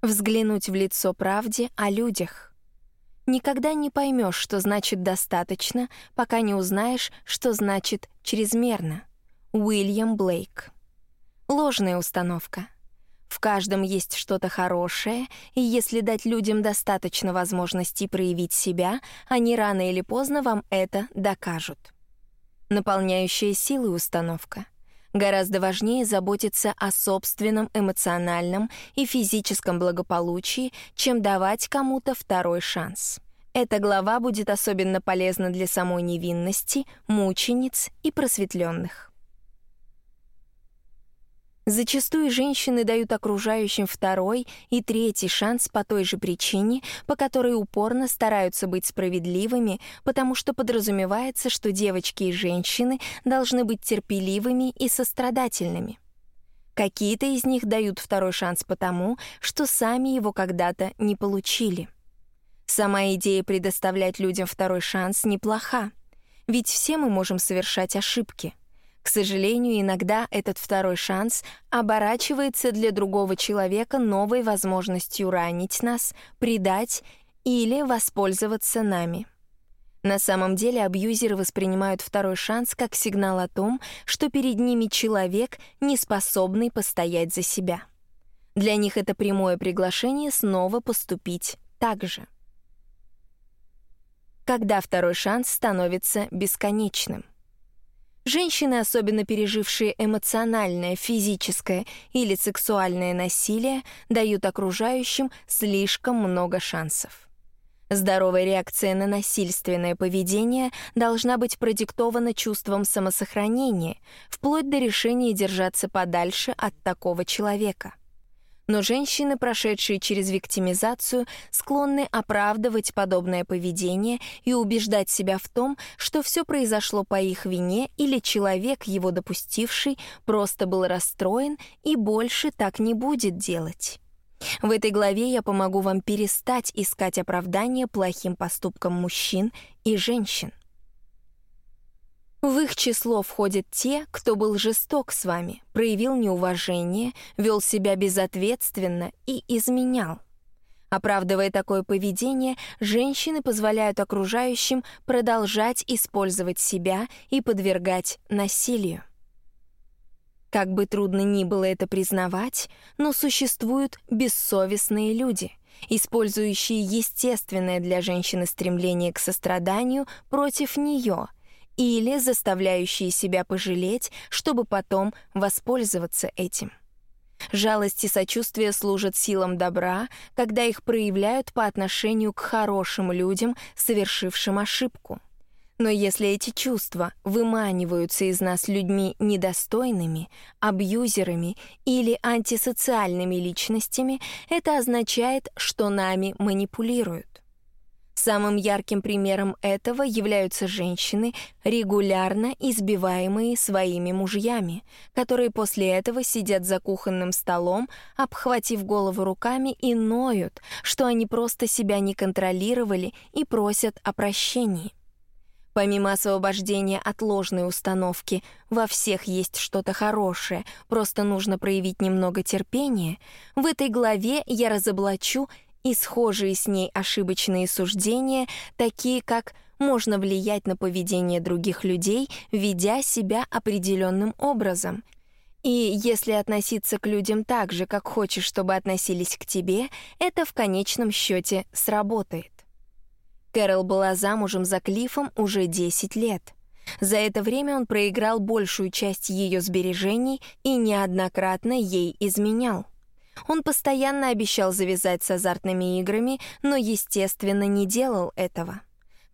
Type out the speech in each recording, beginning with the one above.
Взглянуть в лицо правде о людях. Никогда не поймешь, что значит «достаточно», пока не узнаешь, что значит «чрезмерно». Уильям Блейк. Ложная установка. В каждом есть что-то хорошее, и если дать людям достаточно возможностей проявить себя, они рано или поздно вам это докажут. Наполняющая силой установка — Гораздо важнее заботиться о собственном эмоциональном и физическом благополучии, чем давать кому-то второй шанс. Эта глава будет особенно полезна для самой невинности, мучениц и просветленных. Зачастую женщины дают окружающим второй и третий шанс по той же причине, по которой упорно стараются быть справедливыми, потому что подразумевается, что девочки и женщины должны быть терпеливыми и сострадательными. Какие-то из них дают второй шанс потому, что сами его когда-то не получили. Сама идея предоставлять людям второй шанс неплоха, ведь все мы можем совершать ошибки — к сожалению, иногда этот второй шанс оборачивается для другого человека новой возможностью ранить нас, предать или воспользоваться нами. На самом деле абьюзеры воспринимают второй шанс как сигнал о том, что перед ними человек, не способный постоять за себя. Для них это прямое приглашение снова поступить так же. Когда второй шанс становится бесконечным — Женщины, особенно пережившие эмоциональное, физическое или сексуальное насилие, дают окружающим слишком много шансов. Здоровая реакция на насильственное поведение должна быть продиктована чувством самосохранения, вплоть до решения держаться подальше от такого человека но женщины, прошедшие через виктимизацию, склонны оправдывать подобное поведение и убеждать себя в том, что все произошло по их вине или человек, его допустивший, просто был расстроен и больше так не будет делать. В этой главе я помогу вам перестать искать оправдания плохим поступкам мужчин и женщин. В их число входят те, кто был жесток с вами, проявил неуважение, вел себя безответственно и изменял. Оправдывая такое поведение, женщины позволяют окружающим продолжать использовать себя и подвергать насилию. Как бы трудно ни было это признавать, но существуют бессовестные люди, использующие естественное для женщины стремление к состраданию против нее — или заставляющие себя пожалеть, чтобы потом воспользоваться этим. Жалость и сочувствие служат силам добра, когда их проявляют по отношению к хорошим людям, совершившим ошибку. Но если эти чувства выманиваются из нас людьми недостойными, абьюзерами или антисоциальными личностями, это означает, что нами манипулируют. Самым ярким примером этого являются женщины, регулярно избиваемые своими мужьями, которые после этого сидят за кухонным столом, обхватив голову руками и ноют, что они просто себя не контролировали и просят о прощении. Помимо освобождения от ложной установки «во всех есть что-то хорошее, просто нужно проявить немного терпения», в этой главе я разоблачу и схожие с ней ошибочные суждения, такие как «можно влиять на поведение других людей, ведя себя определенным образом», и если относиться к людям так же, как хочешь, чтобы относились к тебе, это в конечном счете сработает. Кэрол была замужем за Клиффом уже 10 лет. За это время он проиграл большую часть ее сбережений и неоднократно ей изменял. Он постоянно обещал завязать с азартными играми, но, естественно, не делал этого.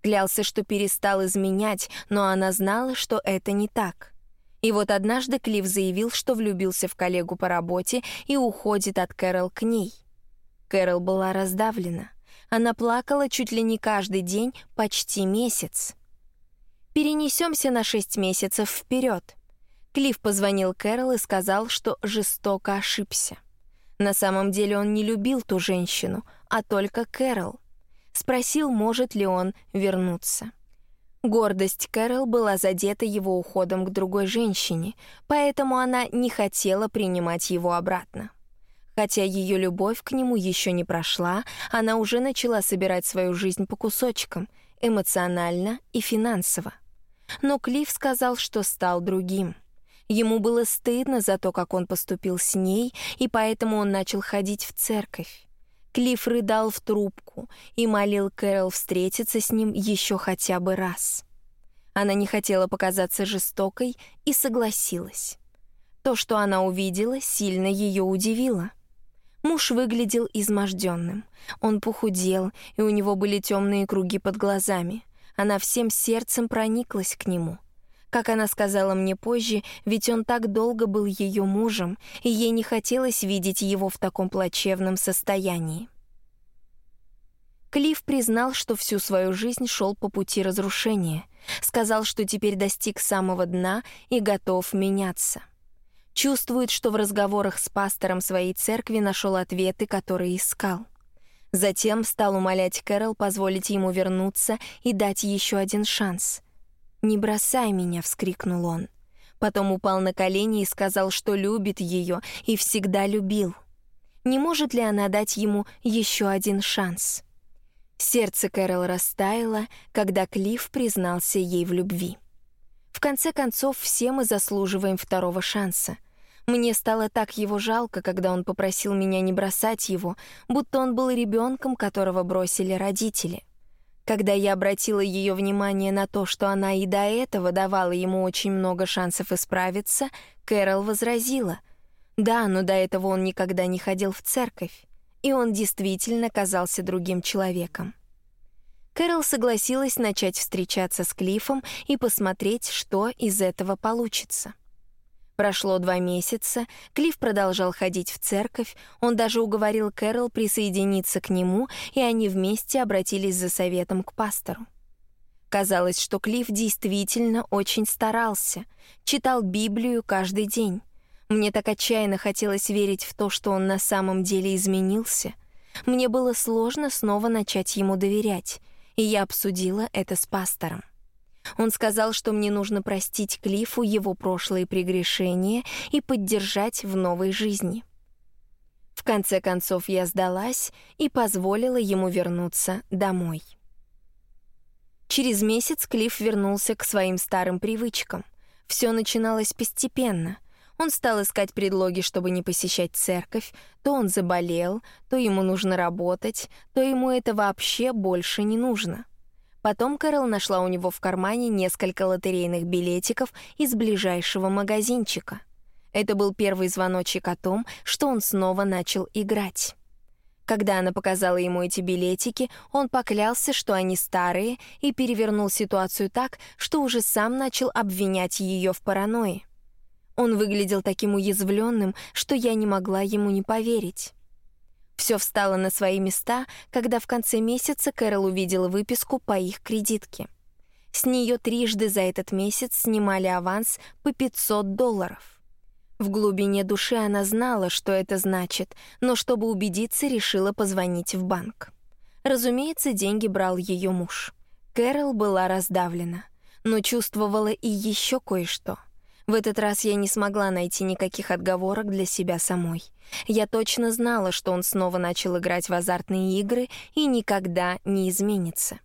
Клялся, что перестал изменять, но она знала, что это не так. И вот однажды Клифф заявил, что влюбился в коллегу по работе и уходит от Кэрол к ней. Кэрол была раздавлена. Она плакала чуть ли не каждый день, почти месяц. Перенесемся на шесть месяцев вперед. Клифф позвонил Кэрол и сказал, что жестоко ошибся. На самом деле он не любил ту женщину, а только Кэрол. Спросил, может ли он вернуться. Гордость Кэрол была задета его уходом к другой женщине, поэтому она не хотела принимать его обратно. Хотя ее любовь к нему еще не прошла, она уже начала собирать свою жизнь по кусочкам, эмоционально и финансово. Но Клифф сказал, что стал другим. Ему было стыдно за то, как он поступил с ней, и поэтому он начал ходить в церковь. Клифф рыдал в трубку и молил Кэрол встретиться с ним еще хотя бы раз. Она не хотела показаться жестокой и согласилась. То, что она увидела, сильно ее удивило. Муж выглядел изможденным. Он похудел, и у него были темные круги под глазами. Она всем сердцем прониклась к нему. Как она сказала мне позже, ведь он так долго был ее мужем, и ей не хотелось видеть его в таком плачевном состоянии. Клифф признал, что всю свою жизнь шел по пути разрушения, сказал, что теперь достиг самого дна и готов меняться. Чувствует, что в разговорах с пастором своей церкви нашел ответы, которые искал. Затем стал умолять Кэрол позволить ему вернуться и дать еще один шанс. «Не бросай меня!» — вскрикнул он. Потом упал на колени и сказал, что любит ее и всегда любил. Не может ли она дать ему еще один шанс? Сердце Кэрол растаяло, когда Клифф признался ей в любви. В конце концов, все мы заслуживаем второго шанса. Мне стало так его жалко, когда он попросил меня не бросать его, будто он был ребенком, которого бросили родители. Когда я обратила ее внимание на то, что она и до этого давала ему очень много шансов исправиться, Кэрол возразила. Да, но до этого он никогда не ходил в церковь, и он действительно казался другим человеком. Кэрол согласилась начать встречаться с Клиффом и посмотреть, что из этого получится. Прошло два месяца, Клифф продолжал ходить в церковь, он даже уговорил Кэрол присоединиться к нему, и они вместе обратились за советом к пастору. Казалось, что Клифф действительно очень старался, читал Библию каждый день. Мне так отчаянно хотелось верить в то, что он на самом деле изменился. Мне было сложно снова начать ему доверять, и я обсудила это с пастором. Он сказал, что мне нужно простить Клифу его прошлые прегрешения и поддержать в новой жизни. В конце концов я сдалась и позволила ему вернуться домой. Через месяц Клифф вернулся к своим старым привычкам. Все начиналось постепенно. Он стал искать предлоги, чтобы не посещать церковь, то он заболел, то ему нужно работать, то ему это вообще больше не нужно — Потом Кэрол нашла у него в кармане несколько лотерейных билетиков из ближайшего магазинчика. Это был первый звоночек о том, что он снова начал играть. Когда она показала ему эти билетики, он поклялся, что они старые, и перевернул ситуацию так, что уже сам начал обвинять ее в паранойи. Он выглядел таким уязвленным, что я не могла ему не поверить. Все встало на свои места, когда в конце месяца Кэрол увидела выписку по их кредитке. С нее трижды за этот месяц снимали аванс по 500 долларов. В глубине души она знала, что это значит, но чтобы убедиться, решила позвонить в банк. Разумеется, деньги брал ее муж. Кэрол была раздавлена, но чувствовала и еще кое-что — в этот раз я не смогла найти никаких отговорок для себя самой. Я точно знала, что он снова начал играть в азартные игры и никогда не изменится.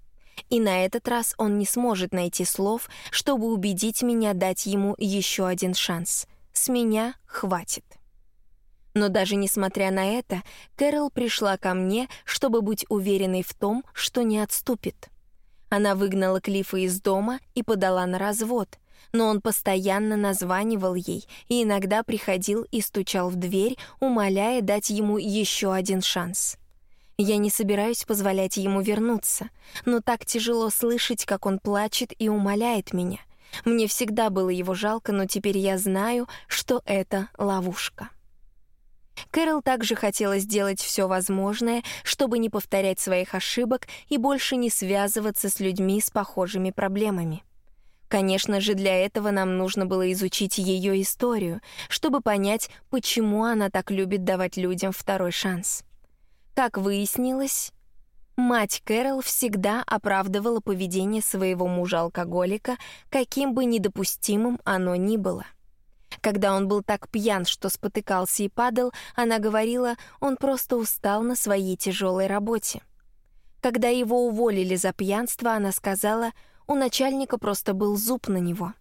И на этот раз он не сможет найти слов, чтобы убедить меня дать ему еще один шанс. С меня хватит. Но даже несмотря на это, Кэрол пришла ко мне, чтобы быть уверенной в том, что не отступит. Она выгнала Клифа из дома и подала на развод — но он постоянно названивал ей и иногда приходил и стучал в дверь, умоляя дать ему еще один шанс. Я не собираюсь позволять ему вернуться, но так тяжело слышать, как он плачет и умоляет меня. Мне всегда было его жалко, но теперь я знаю, что это ловушка. Кэрол также хотела сделать все возможное, чтобы не повторять своих ошибок и больше не связываться с людьми с похожими проблемами. Конечно же, для этого нам нужно было изучить ее историю, чтобы понять, почему она так любит давать людям второй шанс. Как выяснилось, мать Кэрол всегда оправдывала поведение своего мужа-алкоголика, каким бы недопустимым оно ни было. Когда он был так пьян, что спотыкался и падал, она говорила, он просто устал на своей тяжелой работе. Когда его уволили за пьянство, она сказала, у начальника просто был зуб на него.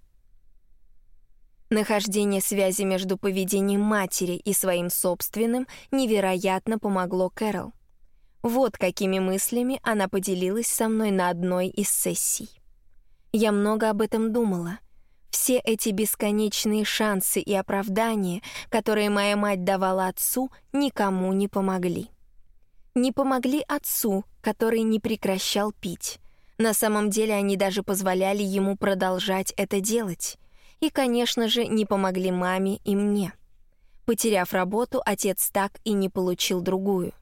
Нахождение связи между поведением матери и своим собственным невероятно помогло Кэрол. Вот какими мыслями она поделилась со мной на одной из сессий. Я много об этом думала. Все эти бесконечные шансы и оправдания, которые моя мать давала отцу, никому не помогли. Не помогли отцу, который не прекращал пить. На самом деле они даже позволяли ему продолжать это делать. И, конечно же, не помогли маме и мне. Потеряв работу, отец так и не получил другую.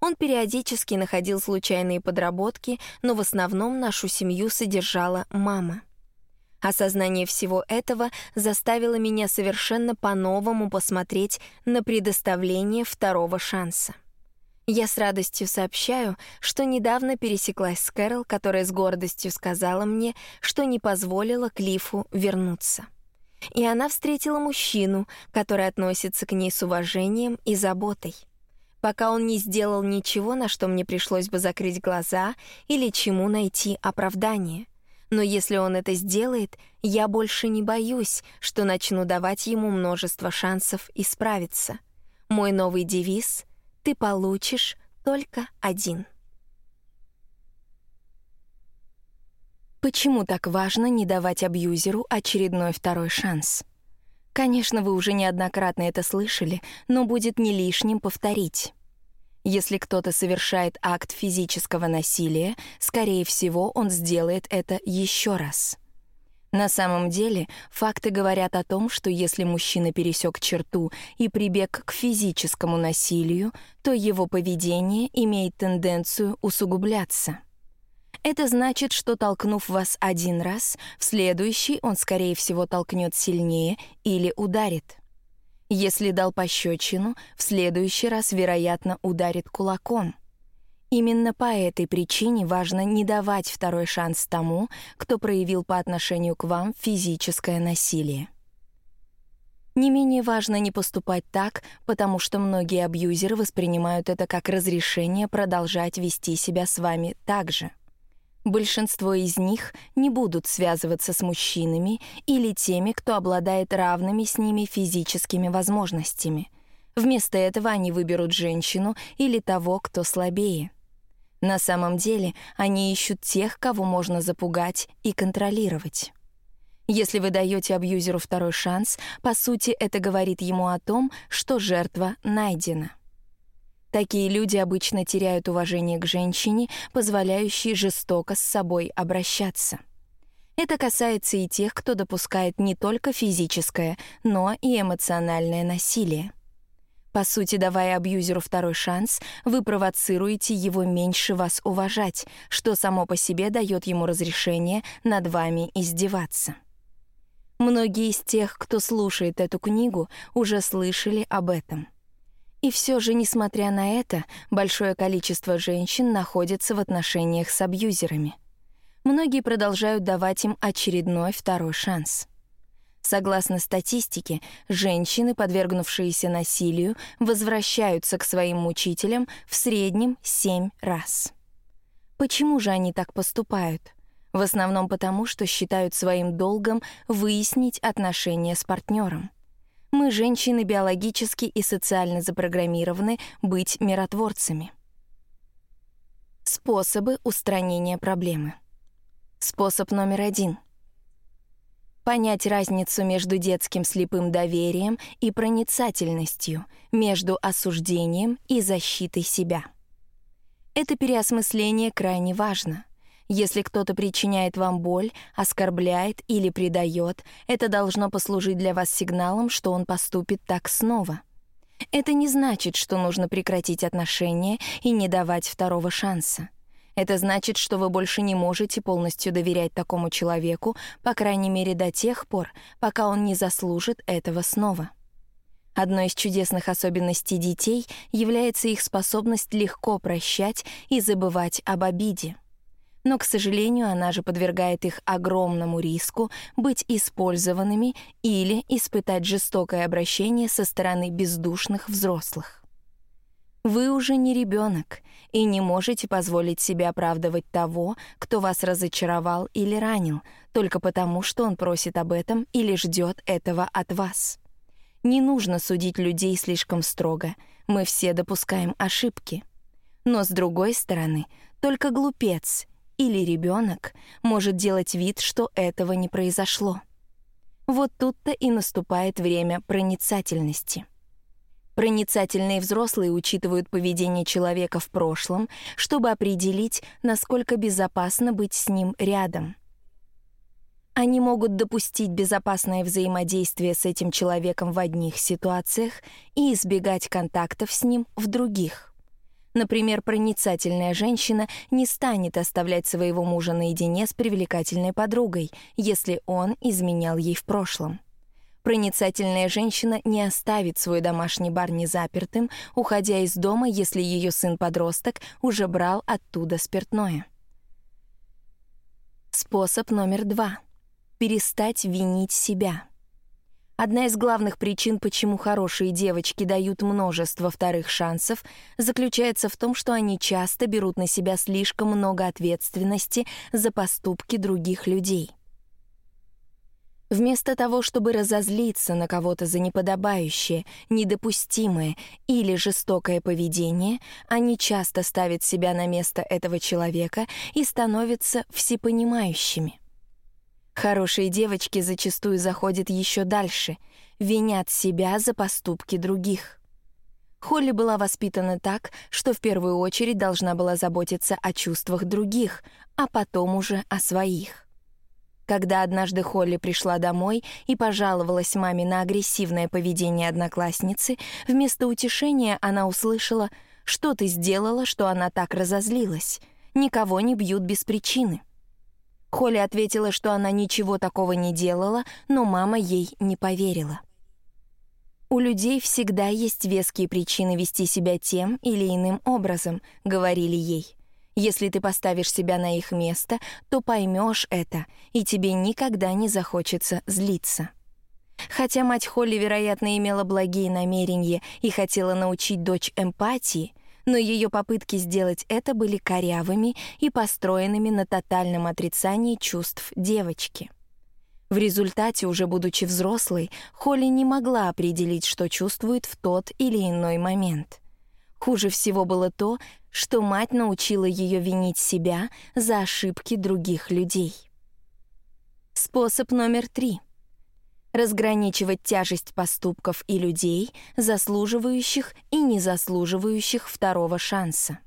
Он периодически находил случайные подработки, но в основном нашу семью содержала мама. Осознание всего этого заставило меня совершенно по-новому посмотреть на предоставление второго шанса. Я с радостью сообщаю, что недавно пересеклась с Кэрол, которая с гордостью сказала мне, что не позволила Клифу вернуться. И она встретила мужчину, который относится к ней с уважением и заботой пока он не сделал ничего, на что мне пришлось бы закрыть глаза или чему найти оправдание. Но если он это сделает, я больше не боюсь, что начну давать ему множество шансов исправиться. Мой новый девиз — ты получишь только один. Почему так важно не давать абьюзеру очередной второй шанс? Конечно, вы уже неоднократно это слышали, но будет не лишним повторить. Если кто-то совершает акт физического насилия, скорее всего, он сделает это еще раз. На самом деле, факты говорят о том, что если мужчина пересек черту и прибег к физическому насилию, то его поведение имеет тенденцию усугубляться. Это значит, что толкнув вас один раз, в следующий он, скорее всего, толкнет сильнее или ударит. Если дал пощечину, в следующий раз, вероятно, ударит кулаком. Именно по этой причине важно не давать второй шанс тому, кто проявил по отношению к вам физическое насилие. Не менее важно не поступать так, потому что многие абьюзеры воспринимают это как разрешение продолжать вести себя с вами так же. Большинство из них не будут связываться с мужчинами или теми, кто обладает равными с ними физическими возможностями. Вместо этого они выберут женщину или того, кто слабее. На самом деле они ищут тех, кого можно запугать и контролировать. Если вы даете абьюзеру второй шанс, по сути, это говорит ему о том, что жертва найдена. Такие люди обычно теряют уважение к женщине, позволяющей жестоко с собой обращаться. Это касается и тех, кто допускает не только физическое, но и эмоциональное насилие. По сути, давая абьюзеру второй шанс, вы провоцируете его меньше вас уважать, что само по себе дает ему разрешение над вами издеваться. Многие из тех, кто слушает эту книгу, уже слышали об этом. И все же, несмотря на это, большое количество женщин находится в отношениях с абьюзерами. Многие продолжают давать им очередной второй шанс. Согласно статистике, женщины, подвергнувшиеся насилию, возвращаются к своим мучителям в среднем 7 раз. Почему же они так поступают? В основном потому, что считают своим долгом выяснить отношения с партнером. Мы, женщины, биологически и социально запрограммированы быть миротворцами. Способы устранения проблемы. Способ номер один. Понять разницу между детским слепым доверием и проницательностью, между осуждением и защитой себя. Это переосмысление крайне важно — если кто-то причиняет вам боль, оскорбляет или предает, это должно послужить для вас сигналом, что он поступит так снова. Это не значит, что нужно прекратить отношения и не давать второго шанса. Это значит, что вы больше не можете полностью доверять такому человеку, по крайней мере до тех пор, пока он не заслужит этого снова. Одной из чудесных особенностей детей является их способность легко прощать и забывать об обиде. но, к сожалению, она же подвергает их огромному риску быть использованными или испытать жестокое обращение со стороны бездушных взрослых. Вы уже не ребенок и не можете позволить себе оправдывать того, кто вас разочаровал или ранил, только потому, что он просит об этом или ждет этого от вас. Не нужно судить людей слишком строго, мы все допускаем ошибки. Но, с другой стороны, только глупец или ребенок может делать вид, что этого не произошло. Вот тут-то и наступает время проницательности. Проницательные взрослые учитывают поведение человека в прошлом, чтобы определить, насколько безопасно быть с ним рядом. Они могут допустить безопасное взаимодействие с этим человеком в одних ситуациях и избегать контактов с ним в других. Например, проницательная женщина не станет оставлять своего мужа наедине с привлекательной подругой, если он изменял ей в прошлом. Проницательная женщина не оставит свой домашний бар незапертым, уходя из дома, если ее сын-подросток уже брал оттуда спиртное. Способ номер два. Перестать винить себя. Одна из главных причин, почему хорошие девочки дают множество вторых шансов, заключается в том, что они часто берут на себя слишком много ответственности за поступки других людей. Вместо того, чтобы разозлиться на кого-то за неподобающее, недопустимое или жестокое поведение, они часто ставят себя на место этого человека и становятся всепонимающими. Хорошие девочки зачастую заходят еще дальше, винят себя за поступки других. Холли была воспитана так, что в первую очередь должна была заботиться о чувствах других, а потом уже о своих. Когда однажды Холли пришла домой и пожаловалась маме на агрессивное поведение одноклассницы, вместо утешения она услышала «Что ты сделала, что она так разозлилась? Никого не бьют без причины». Холли ответила, что она ничего такого не делала, но мама ей не поверила. «У людей всегда есть веские причины вести себя тем или иным образом», — говорили ей. «Если ты поставишь себя на их место, то поймешь это, и тебе никогда не захочется злиться». Хотя мать Холли, вероятно, имела благие намерения и хотела научить дочь эмпатии, но ее попытки сделать это были корявыми и построенными на тотальном отрицании чувств девочки. В результате, уже будучи взрослой, Холли не могла определить, что чувствует в тот или иной момент. Хуже всего было то, что мать научила ее винить себя за ошибки других людей. Способ номер три — разграничивать тяжесть поступков и людей, заслуживающих и не заслуживающих второго шанса.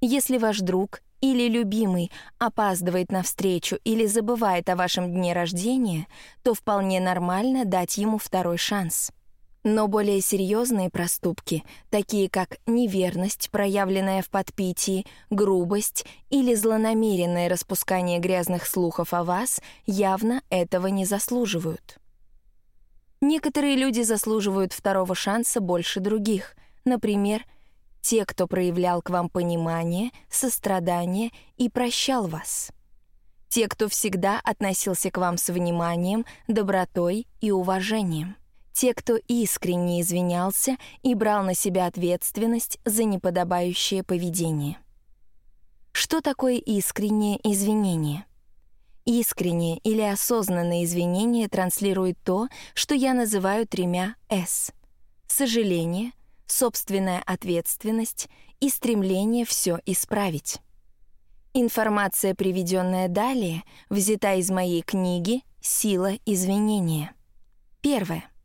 Если ваш друг или любимый опаздывает на встречу или забывает о вашем дне рождения, то вполне нормально дать ему второй шанс. Но более серьезные проступки, такие как неверность, проявленная в подпитии, грубость или злонамеренное распускание грязных слухов о вас, явно этого не заслуживают. Некоторые люди заслуживают второго шанса больше других. Например, те, кто проявлял к вам понимание, сострадание и прощал вас. Те, кто всегда относился к вам с вниманием, добротой и уважением те, кто искренне извинялся и брал на себя ответственность за неподобающее поведение. Что такое искреннее извинение? Искреннее или осознанное извинение транслирует то, что я называю тремя «С» — сожаление, собственная ответственность и стремление все исправить. Информация, приведенная далее, взята из моей книги «Сила извинения». Первое —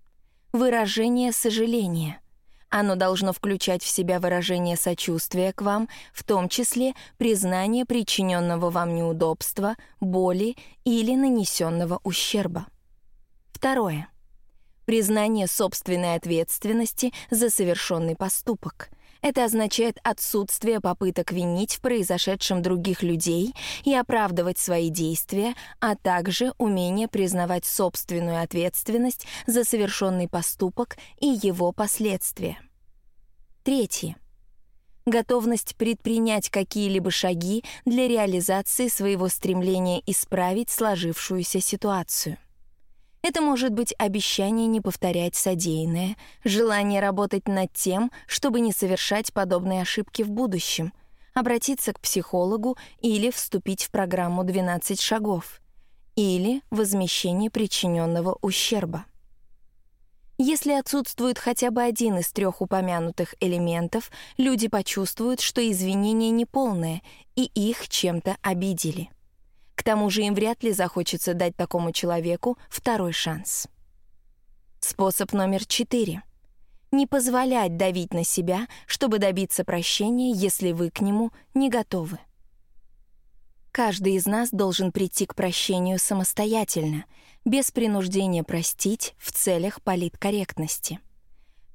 выражение сожаления. Оно должно включать в себя выражение сочувствия к вам, в том числе признание причиненного вам неудобства, боли или нанесенного ущерба. Второе. Признание собственной ответственности за совершенный поступок — это означает отсутствие попыток винить в произошедшем других людей и оправдывать свои действия, а также умение признавать собственную ответственность за совершенный поступок и его последствия. Третье. готовность предпринять какие-либо шаги для реализации своего стремления исправить сложившуюся ситуацию. Это может быть обещание не повторять содеянное, желание работать над тем, чтобы не совершать подобные ошибки в будущем, обратиться к психологу или вступить в программу «12 шагов», или возмещение причиненного ущерба. Если отсутствует хотя бы один из трех упомянутых элементов, люди почувствуют, что извинения неполные и их чем-то обидели. К тому же им вряд ли захочется дать такому человеку второй шанс. Способ номер четыре. Не позволять давить на себя, чтобы добиться прощения, если вы к нему не готовы. Каждый из нас должен прийти к прощению самостоятельно, без принуждения простить в целях политкорректности.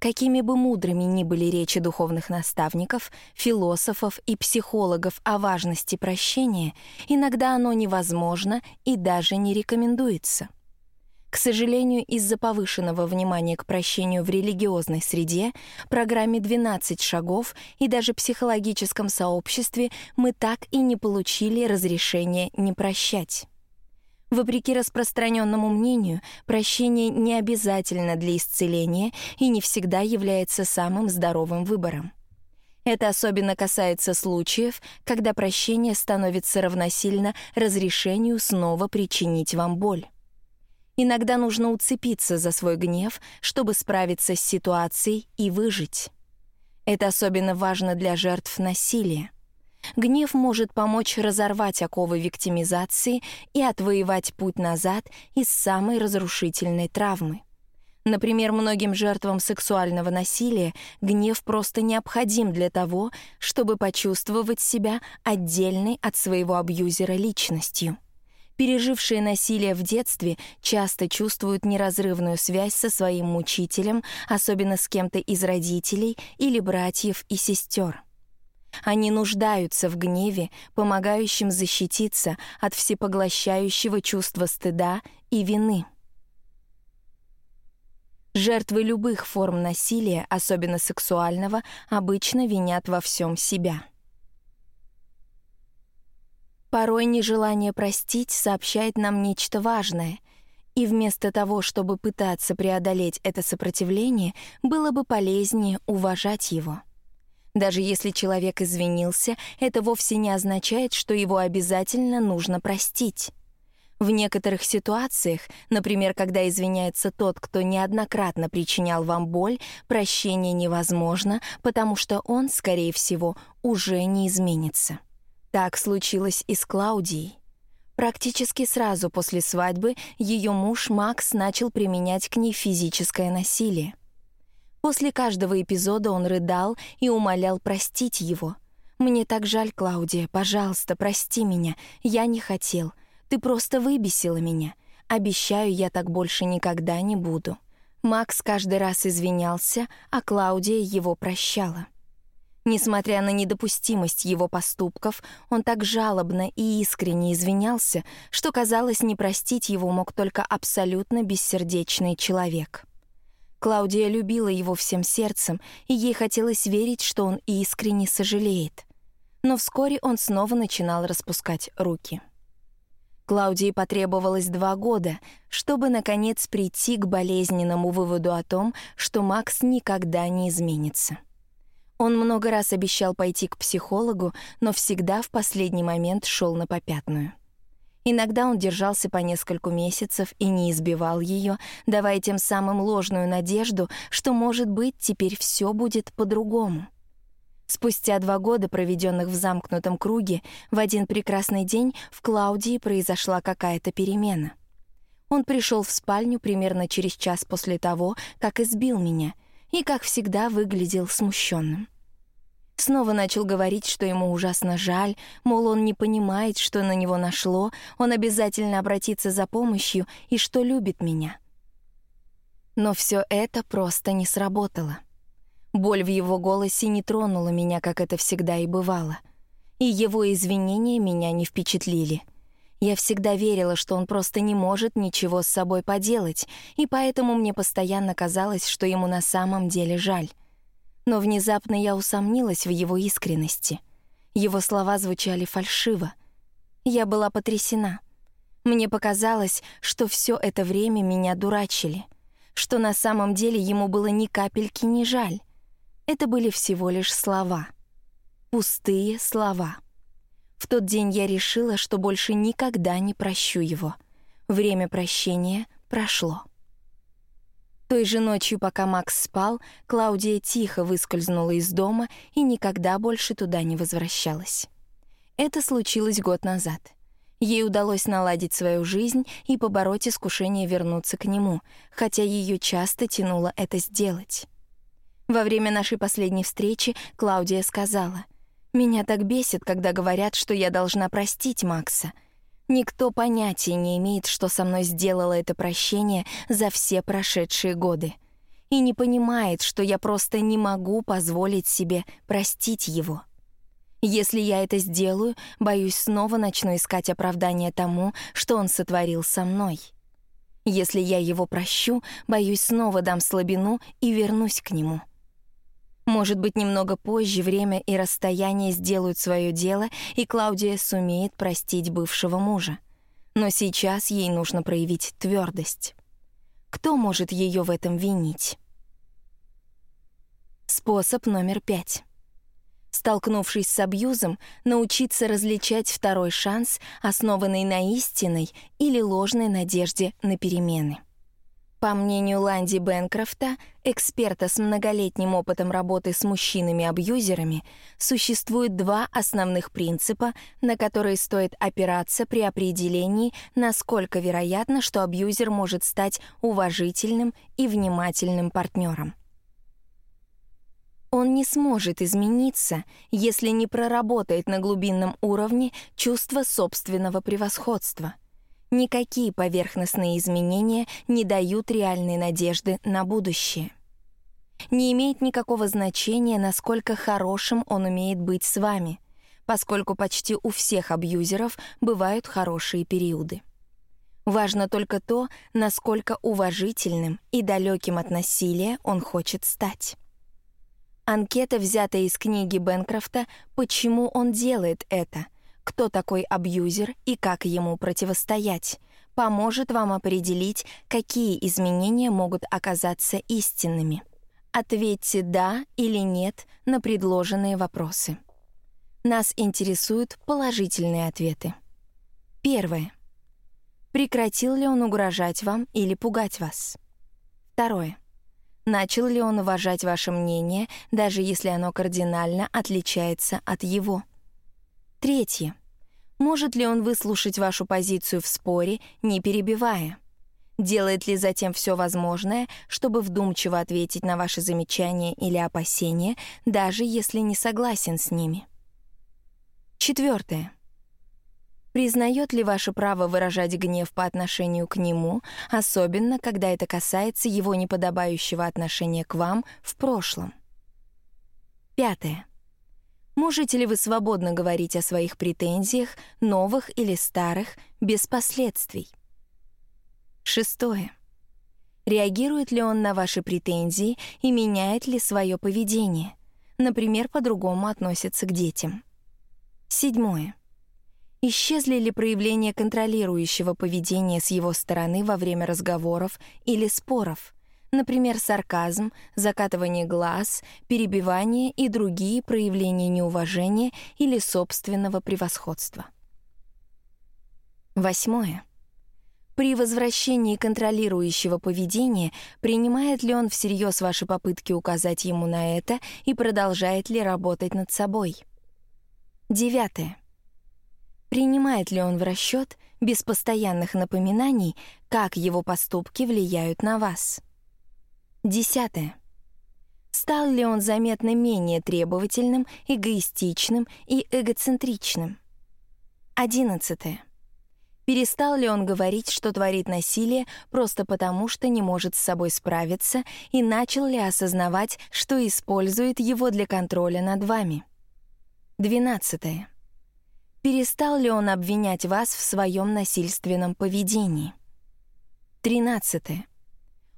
Какими бы мудрыми ни были речи духовных наставников, философов и психологов о важности прощения, иногда оно невозможно и даже не рекомендуется. К сожалению, из-за повышенного внимания к прощению в религиозной среде, программе «12 шагов» и даже психологическом сообществе мы так и не получили разрешения не прощать. Вопреки распространенному мнению, прощение не обязательно для исцеления и не всегда является самым здоровым выбором. Это особенно касается случаев, когда прощение становится равносильно разрешению снова причинить вам боль. Иногда нужно уцепиться за свой гнев, чтобы справиться с ситуацией и выжить. Это особенно важно для жертв насилия. Гнев может помочь разорвать оковы виктимизации и отвоевать путь назад из самой разрушительной травмы. Например, многим жертвам сексуального насилия гнев просто необходим для того, чтобы почувствовать себя отдельной от своего абьюзера личностью. Пережившие насилие в детстве часто чувствуют неразрывную связь со своим мучителем, особенно с кем-то из родителей или братьев и сестер. Они нуждаются в гневе, помогающем защититься от всепоглощающего чувства стыда и вины. Жертвы любых форм насилия, особенно сексуального, обычно винят во всем себя. Порой нежелание простить сообщает нам нечто важное, и вместо того, чтобы пытаться преодолеть это сопротивление, было бы полезнее уважать его. Даже если человек извинился, это вовсе не означает, что его обязательно нужно простить. В некоторых ситуациях, например, когда извиняется тот, кто неоднократно причинял вам боль, прощение невозможно, потому что он, скорее всего, уже не изменится. Так случилось и с Клаудией. Практически сразу после свадьбы ее муж Макс начал применять к ней физическое насилие. После каждого эпизода он рыдал и умолял простить его. «Мне так жаль, Клаудия, пожалуйста, прости меня, я не хотел. Ты просто выбесила меня. Обещаю, я так больше никогда не буду». Макс каждый раз извинялся, а Клаудия его прощала. Несмотря на недопустимость его поступков, он так жалобно и искренне извинялся, что, казалось, не простить его мог только абсолютно бессердечный человек. Клаудия любила его всем сердцем, и ей хотелось верить, что он искренне сожалеет. Но вскоре он снова начинал распускать руки. Клаудии потребовалось два года, чтобы, наконец, прийти к болезненному выводу о том, что Макс никогда не изменится. Он много раз обещал пойти к психологу, но всегда в последний момент шел на попятную. Иногда он держался по нескольку месяцев и не избивал ее, давая тем самым ложную надежду, что, может быть, теперь все будет по-другому. Спустя два года, проведенных в замкнутом круге, в один прекрасный день в Клаудии произошла какая-то перемена. Он пришел в спальню примерно через час после того, как избил меня — и, как всегда, выглядел смущенным. Снова начал говорить, что ему ужасно жаль, мол, он не понимает, что на него нашло, он обязательно обратится за помощью и что любит меня. Но все это просто не сработало. Боль в его голосе не тронула меня, как это всегда и бывало. И его извинения меня не впечатлили — я всегда верила, что он просто не может ничего с собой поделать, и поэтому мне постоянно казалось, что ему на самом деле жаль. Но внезапно я усомнилась в его искренности. Его слова звучали фальшиво. Я была потрясена. Мне показалось, что все это время меня дурачили, что на самом деле ему было ни капельки не жаль. Это были всего лишь слова. Пустые слова. В тот день я решила, что больше никогда не прощу его. Время прощения прошло. Той же ночью, пока Макс спал, Клаудия тихо выскользнула из дома и никогда больше туда не возвращалась. Это случилось год назад. Ей удалось наладить свою жизнь и побороть искушение вернуться к нему, хотя ее часто тянуло это сделать. Во время нашей последней встречи Клаудия сказала, «Меня так бесит, когда говорят, что я должна простить Макса — Никто понятия не имеет, что со мной сделало это прощение за все прошедшие годы. И не понимает, что я просто не могу позволить себе простить его. Если я это сделаю, боюсь, снова начну искать оправдание тому, что он сотворил со мной. Если я его прощу, боюсь, снова дам слабину и вернусь к нему. Может быть, немного позже время и расстояние сделают свое дело, и Клаудия сумеет простить бывшего мужа. Но сейчас ей нужно проявить твердость. Кто может ее в этом винить? Способ номер пять. Столкнувшись с абьюзом, научиться различать второй шанс, основанный на истинной или ложной надежде на перемены. По мнению Ланди Бенкрофта, эксперта с многолетним опытом работы с мужчинами-абьюзерами, существует два основных принципа, на которые стоит опираться при определении, насколько вероятно, что абьюзер может стать уважительным и внимательным партнером. Он не сможет измениться, если не проработает на глубинном уровне чувство собственного превосходства — Никакие поверхностные изменения не дают реальной надежды на будущее. Не имеет никакого значения, насколько хорошим он умеет быть с вами, поскольку почти у всех абьюзеров бывают хорошие периоды. Важно только то, насколько уважительным и далеким от насилия он хочет стать. Анкета, взятая из книги Бенкрофта «Почему он делает это», кто такой абьюзер и как ему противостоять, поможет вам определить, какие изменения могут оказаться истинными. Ответьте «да» или «нет» на предложенные вопросы. Нас интересуют положительные ответы. Первое. Прекратил ли он угрожать вам или пугать вас? Второе. Начал ли он уважать ваше мнение, даже если оно кардинально отличается от его? Третье. Может ли он выслушать вашу позицию в споре, не перебивая? Делает ли затем все возможное, чтобы вдумчиво ответить на ваши замечания или опасения, даже если не согласен с ними? Четвертое. Признает ли ваше право выражать гнев по отношению к нему, особенно когда это касается его неподобающего отношения к вам в прошлом? Пятое. Можете ли вы свободно говорить о своих претензиях, новых или старых, без последствий? Шестое. Реагирует ли он на ваши претензии и меняет ли свое поведение? Например, по-другому относится к детям. Седьмое. Исчезли ли проявления контролирующего поведения с его стороны во время разговоров или споров? Например, сарказм, закатывание глаз, перебивание и другие проявления неуважения или собственного превосходства. Восьмое. При возвращении контролирующего поведения принимает ли он всерьез ваши попытки указать ему на это и продолжает ли работать над собой? Девятое. Принимает ли он в расчет без постоянных напоминаний, как его поступки влияют на вас? Десятое. Стал ли он заметно менее требовательным, эгоистичным и эгоцентричным? Одиннадцатое. Перестал ли он говорить, что творит насилие просто потому, что не может с собой справиться, и начал ли осознавать, что использует его для контроля над вами? Двенадцатое. Перестал ли он обвинять вас в своем насильственном поведении? Тринадцатое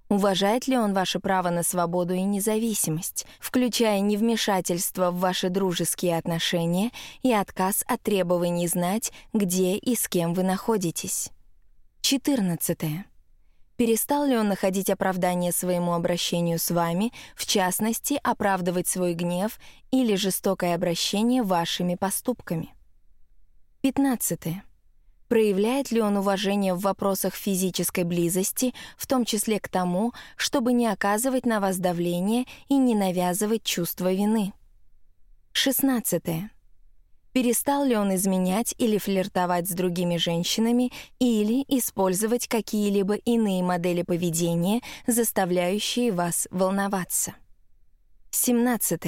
Уважает ли он ваше право на свободу и независимость, включая невмешательство в ваши дружеские отношения и отказ от требований знать, где и с кем вы находитесь? 14. Перестал ли он находить оправдание своему обращению с вами, в частности, оправдывать свой гнев или жестокое обращение вашими поступками? 15. Проявляет ли он уважение в вопросах физической близости, в том числе к тому, чтобы не оказывать на вас давление и не навязывать чувство вины? 16. Перестал ли он изменять или флиртовать с другими женщинами или использовать какие-либо иные модели поведения, заставляющие вас волноваться? 17.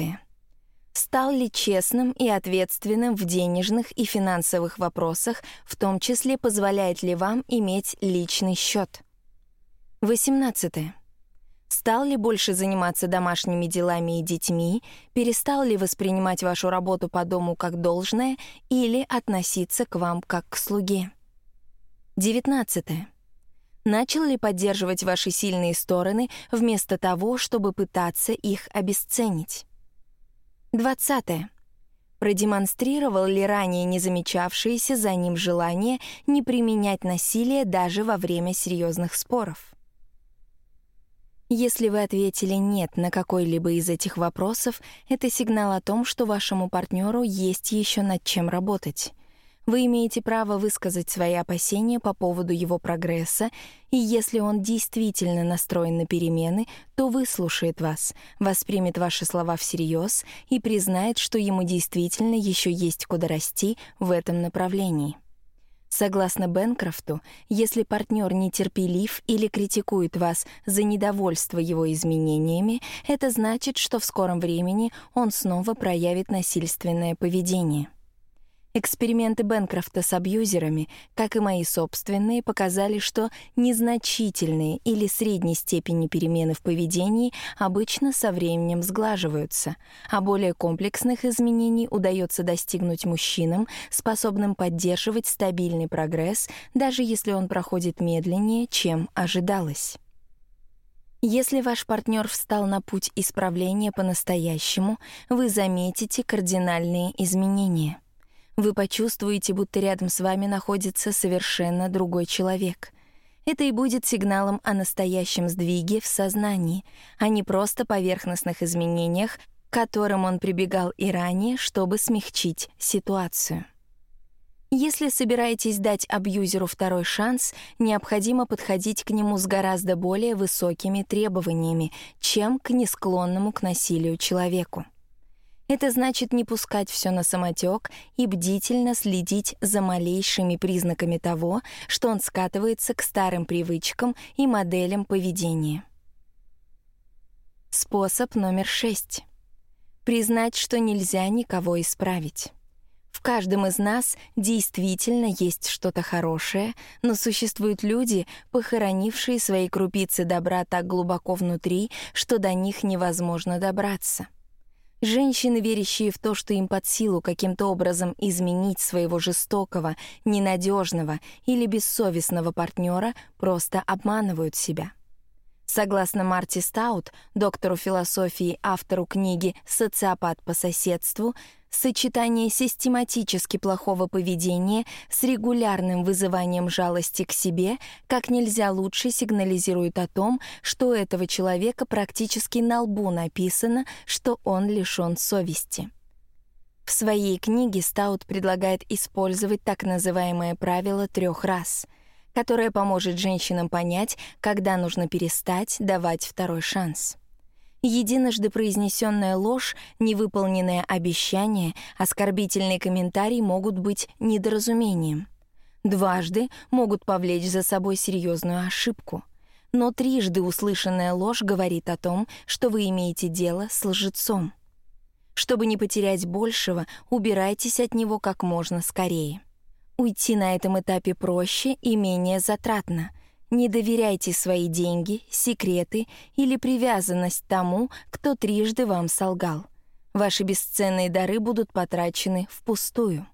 Стал ли честным и ответственным в денежных и финансовых вопросах, в том числе позволяет ли вам иметь личный счет? 18. Стал ли больше заниматься домашними делами и детьми, перестал ли воспринимать вашу работу по дому как должное или относиться к вам как к слуге? 19. Начал ли поддерживать ваши сильные стороны вместо того, чтобы пытаться их обесценить? 20. Продемонстрировал ли ранее не замечавшееся за ним желание не применять насилие даже во время серьезных споров? Если вы ответили «нет» на какой-либо из этих вопросов, это сигнал о том, что вашему партнеру есть еще над чем работать. Вы имеете право высказать свои опасения по поводу его прогресса, и если он действительно настроен на перемены, то выслушает вас, воспримет ваши слова всерьез и признает, что ему действительно еще есть куда расти в этом направлении. Согласно Бенкрофту, если партнер нетерпелив или критикует вас за недовольство его изменениями, это значит, что в скором времени он снова проявит насильственное поведение. Эксперименты Бенкрофта с абьюзерами, как и мои собственные, показали, что незначительные или средней степени перемены в поведении обычно со временем сглаживаются, а более комплексных изменений удается достигнуть мужчинам, способным поддерживать стабильный прогресс, даже если он проходит медленнее, чем ожидалось. Если ваш партнер встал на путь исправления по-настоящему, вы заметите кардинальные изменения — вы почувствуете, будто рядом с вами находится совершенно другой человек. Это и будет сигналом о настоящем сдвиге в сознании, а не просто поверхностных изменениях, к которым он прибегал и ранее, чтобы смягчить ситуацию. Если собираетесь дать абьюзеру второй шанс, необходимо подходить к нему с гораздо более высокими требованиями, чем к несклонному к насилию человеку. Это значит не пускать все на самотек и бдительно следить за малейшими признаками того, что он скатывается к старым привычкам и моделям поведения. Способ номер шесть. Признать, что нельзя никого исправить. В каждом из нас действительно есть что-то хорошее, но существуют люди, похоронившие свои крупицы добра так глубоко внутри, что до них невозможно добраться. Женщины, верящие в то, что им под силу каким-то образом изменить своего жестокого, ненадежного или бессовестного партнера, просто обманывают себя. Согласно Марти Стаут, доктору философии, автору книги «Социопат по соседству», сочетание систематически плохого поведения с регулярным вызыванием жалости к себе как нельзя лучше сигнализирует о том, что у этого человека практически на лбу написано, что он лишён совести. В своей книге Стаут предлагает использовать так называемое правило трех раз — которая поможет женщинам понять, когда нужно перестать давать второй шанс. Единожды произнесенная ложь, невыполненное обещание, оскорбительный комментарий могут быть недоразумением. Дважды могут повлечь за собой серьезную ошибку. Но трижды услышанная ложь говорит о том, что вы имеете дело с лжецом. Чтобы не потерять большего, убирайтесь от него как можно скорее. Уйти на этом этапе проще и менее затратно. Не доверяйте свои деньги, секреты или привязанность тому, кто трижды вам солгал. Ваши бесценные дары будут потрачены впустую.